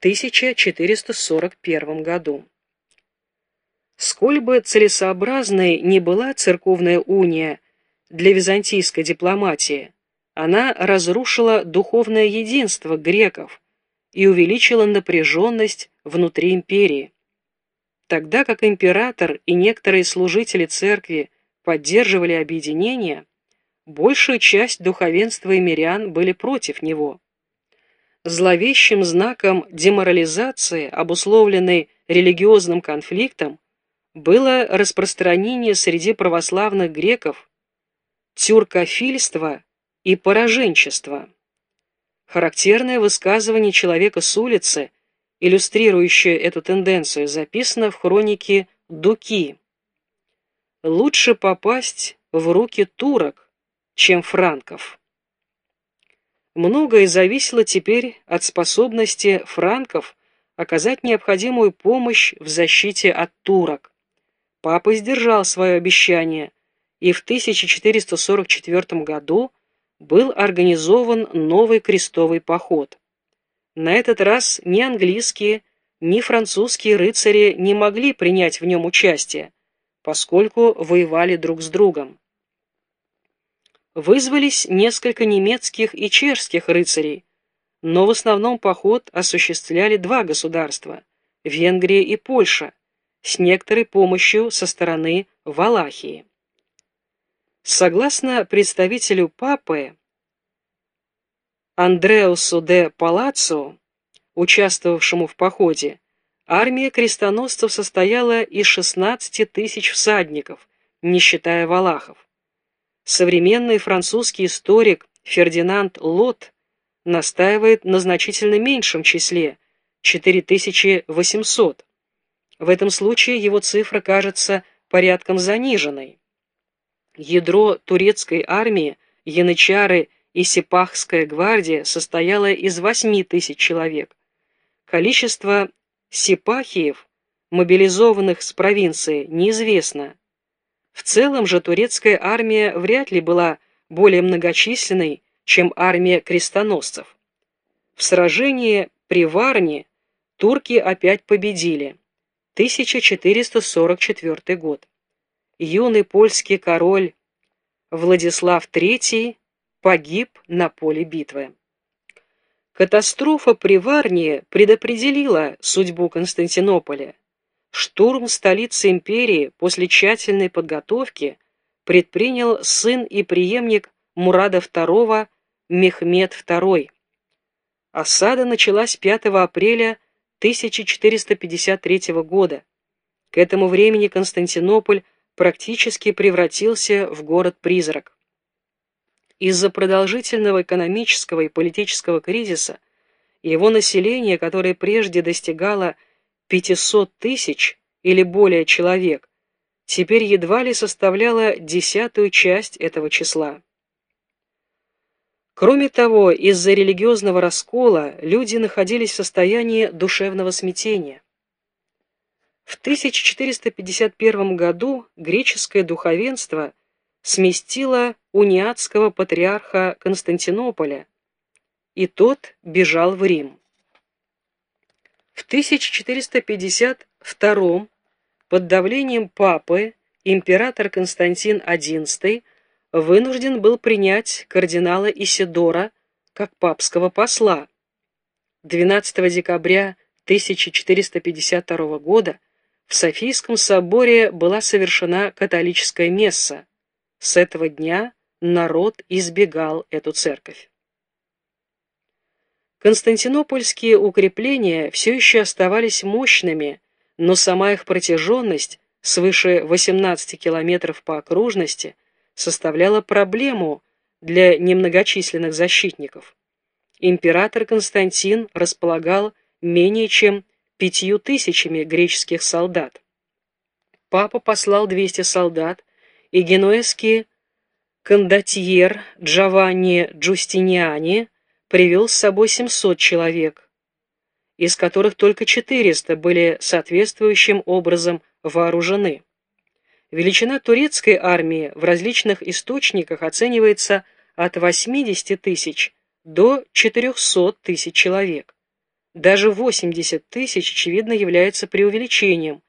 1441 году. Сколь бы целесообразной ни была церковная уния для византийской дипломатии, она разрушила духовное единство греков и увеличила напряженность внутри империи. Тогда как император и некоторые служители церкви поддерживали объединение, большая часть духовенства и мирян были против него. Зловещим знаком деморализации, обусловленной религиозным конфликтом, было распространение среди православных греков тюркофильства и пораженчества. Характерное высказывание человека с улицы, иллюстрирующее эту тенденцию, записано в хронике Дуки. «Лучше попасть в руки турок, чем франков». Многое зависело теперь от способности франков оказать необходимую помощь в защите от турок. Папа сдержал свое обещание, и в 1444 году был организован новый крестовый поход. На этот раз ни английские, ни французские рыцари не могли принять в нем участие, поскольку воевали друг с другом. Вызвались несколько немецких и чешских рыцарей, но в основном поход осуществляли два государства – Венгрия и Польша, с некоторой помощью со стороны Валахии. Согласно представителю папы Андреусу де Палаццо, участвовавшему в походе, армия крестоносцев состояла из 16 тысяч всадников, не считая валахов. Современный французский историк Фердинанд Лот настаивает на значительно меньшем числе – 4800. В этом случае его цифра кажется порядком заниженной. Ядро турецкой армии, янычары и Сипахская гвардия состояло из 8 тысяч человек. Количество сипахиев, мобилизованных с провинции, неизвестно. В целом же турецкая армия вряд ли была более многочисленной, чем армия крестоносцев. В сражении при Варне турки опять победили. 1444 год. Юный польский король Владислав III погиб на поле битвы. Катастрофа при Варне предопределила судьбу Константинополя. Штурм столицы империи после тщательной подготовки предпринял сын и преемник Мурада II Мехмед II. Осада началась 5 апреля 1453 года. К этому времени Константинополь практически превратился в город-призрак. Из-за продолжительного экономического и политического кризиса его население, которое прежде достигало 500 тысяч или более человек, теперь едва ли составляло десятую часть этого числа. Кроме того, из-за религиозного раскола люди находились в состоянии душевного смятения. В 1451 году греческое духовенство сместило униатского патриарха Константинополя, и тот бежал в Рим. В 1452 под давлением папы император Константин XI вынужден был принять кардинала Исидора как папского посла. 12 декабря 1452 года в Софийском соборе была совершена католическая месса. С этого дня народ избегал эту церковь. Константинопольские укрепления все еще оставались мощными, но сама их протяженность, свыше 18 километров по окружности, составляла проблему для немногочисленных защитников. Император Константин располагал менее чем пятью тысячами греческих солдат. Папа послал 200 солдат, и генуэзский кондотьер Джованни Джустиниани привел с собой 700 человек, из которых только 400 были соответствующим образом вооружены. Величина турецкой армии в различных источниках оценивается от 80 тысяч до 400 тысяч человек. Даже 80 тысяч, очевидно, является преувеличением,